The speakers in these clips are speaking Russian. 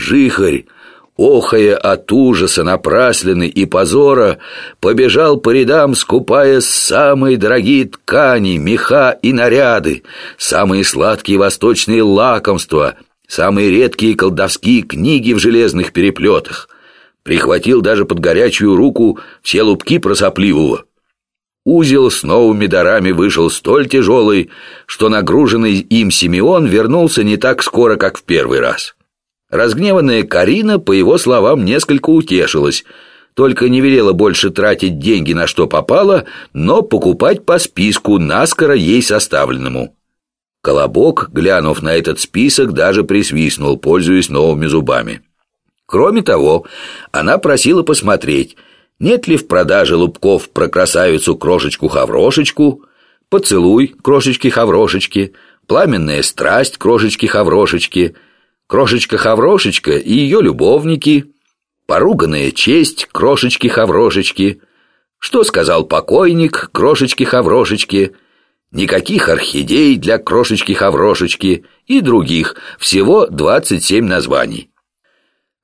Жихарь, охая от ужаса, напраслины и позора, побежал по рядам, скупая самые дорогие ткани, меха и наряды, самые сладкие восточные лакомства, самые редкие колдовские книги в железных переплетах. Прихватил даже под горячую руку все лупки просопливого. Узел с новыми дарами вышел столь тяжелый, что нагруженный им Симеон вернулся не так скоро, как в первый раз. Разгневанная Карина, по его словам, несколько утешилась, только не велела больше тратить деньги на что попало, но покупать по списку, наскоро ей составленному. Колобок, глянув на этот список, даже присвистнул, пользуясь новыми зубами. Кроме того, она просила посмотреть, нет ли в продаже лубков про красавицу-крошечку-хаврошечку, поцелуй крошечки-хаврошечки, пламенная страсть крошечки-хаврошечки – Крошечка-хаврошечка и ее любовники, поруганная честь крошечки-хаврошечки. Что сказал покойник крошечки-хаврошечки? Никаких орхидей для крошечки-хаврошечки и других, всего 27 названий.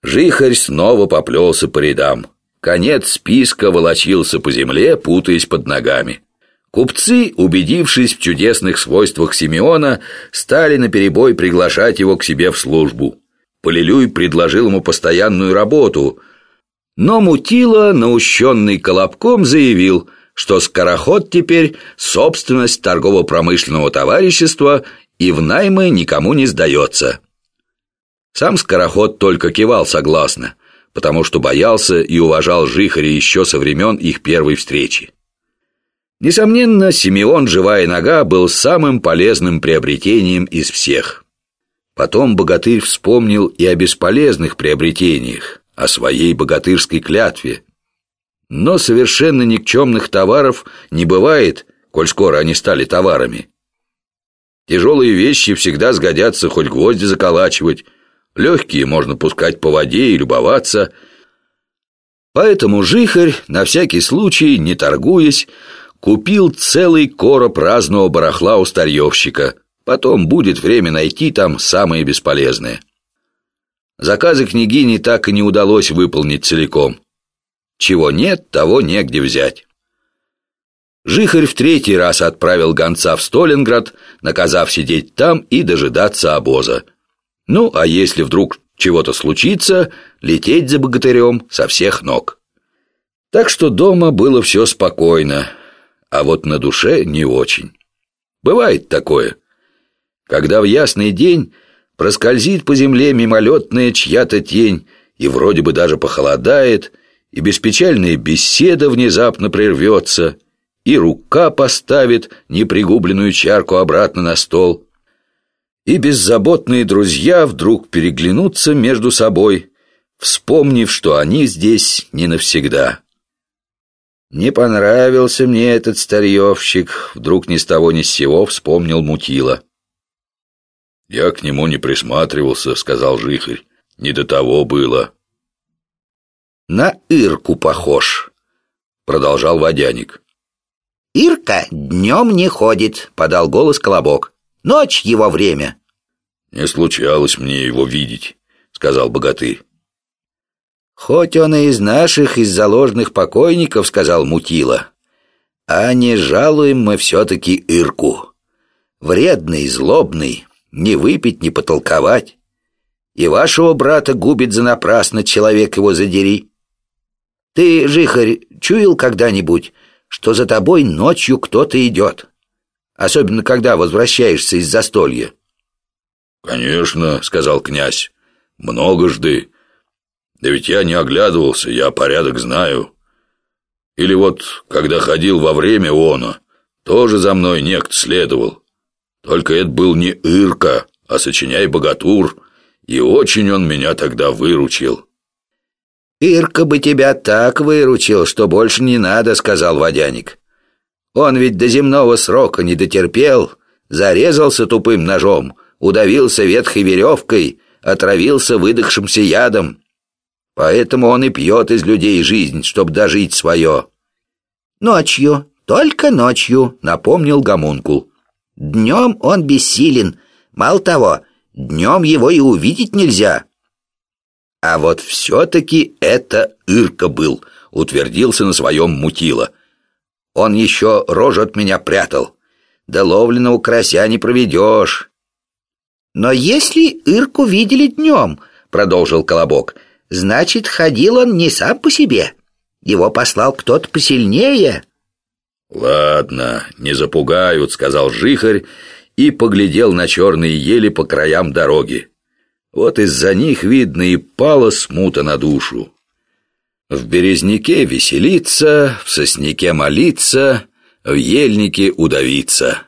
Жихарь снова поплелся по рядам. Конец списка волочился по земле, путаясь под ногами. Купцы, убедившись в чудесных свойствах Симеона, стали наперебой приглашать его к себе в службу. Полилюй предложил ему постоянную работу, но Мутила, наущенный Колобком, заявил, что скороход теперь собственность торгово-промышленного товарищества и в наймы никому не сдается. Сам скороход только кивал согласно, потому что боялся и уважал Жихаря еще со времен их первой встречи. Несомненно, Симеон «Живая нога» был самым полезным приобретением из всех. Потом богатырь вспомнил и о бесполезных приобретениях, о своей богатырской клятве. Но совершенно никчемных товаров не бывает, коль скоро они стали товарами. Тяжелые вещи всегда сгодятся хоть гвозди заколачивать, легкие можно пускать по воде и любоваться. Поэтому жихарь, на всякий случай, не торгуясь, Купил целый короб разного барахла у старьевщика. Потом будет время найти там самые бесполезные. Заказы княгини так и не удалось выполнить целиком. Чего нет, того негде взять. Жихарь в третий раз отправил гонца в Сталинград, наказав сидеть там и дожидаться обоза. Ну, а если вдруг чего-то случится, лететь за богатырем со всех ног. Так что дома было все спокойно а вот на душе не очень. Бывает такое, когда в ясный день проскользит по земле мимолетная чья-то тень, и вроде бы даже похолодает, и беспечальная беседа внезапно прервется, и рука поставит непригубленную чарку обратно на стол, и беззаботные друзья вдруг переглянутся между собой, вспомнив, что они здесь не навсегда. Не понравился мне этот старьевщик, вдруг ни с того ни с сего вспомнил Мутила. «Я к нему не присматривался», — сказал Жихарь. «Не до того было». «На Ирку похож», — продолжал Водяник. «Ирка днем не ходит», — подал голос Колобок. «Ночь его время». «Не случалось мне его видеть», — сказал богатырь. «Хоть он и из наших, из заложных покойников», — сказал Мутила, «а не жалуем мы все-таки Ирку. Вредный, злобный, не выпить, не потолковать. И вашего брата губит занапрасно, человек его задери. Ты, Жихарь, чуял когда-нибудь, что за тобой ночью кто-то идет? Особенно, когда возвращаешься из застолья». «Конечно», — сказал князь, — «многожды». Да ведь я не оглядывался, я порядок знаю. Или вот, когда ходил во время оно, тоже за мной некто следовал. Только это был не Ирка, а сочиняй богатур, и очень он меня тогда выручил. «Ирка бы тебя так выручил, что больше не надо», — сказал водяник. «Он ведь до земного срока не дотерпел, зарезался тупым ножом, удавился ветхой веревкой, отравился выдохшимся ядом». Поэтому он и пьет из людей жизнь, чтобы дожить свое. Ночью, только ночью, напомнил Гомункул. Днем он бессилен. Мало того, днем его и увидеть нельзя. А вот все-таки это Ирка был, утвердился на своем мутило. Он еще рожу от меня прятал. Да ловленного карася не проведешь. Но если Ирку видели днем, продолжил Колобок, значит, ходил он не сам по себе. Его послал кто-то посильнее. «Ладно, не запугают», — сказал Жихарь и поглядел на черные ели по краям дороги. Вот из-за них, видно, и пала смута на душу. В березняке веселиться, в сосняке молиться, в ельнике удавиться.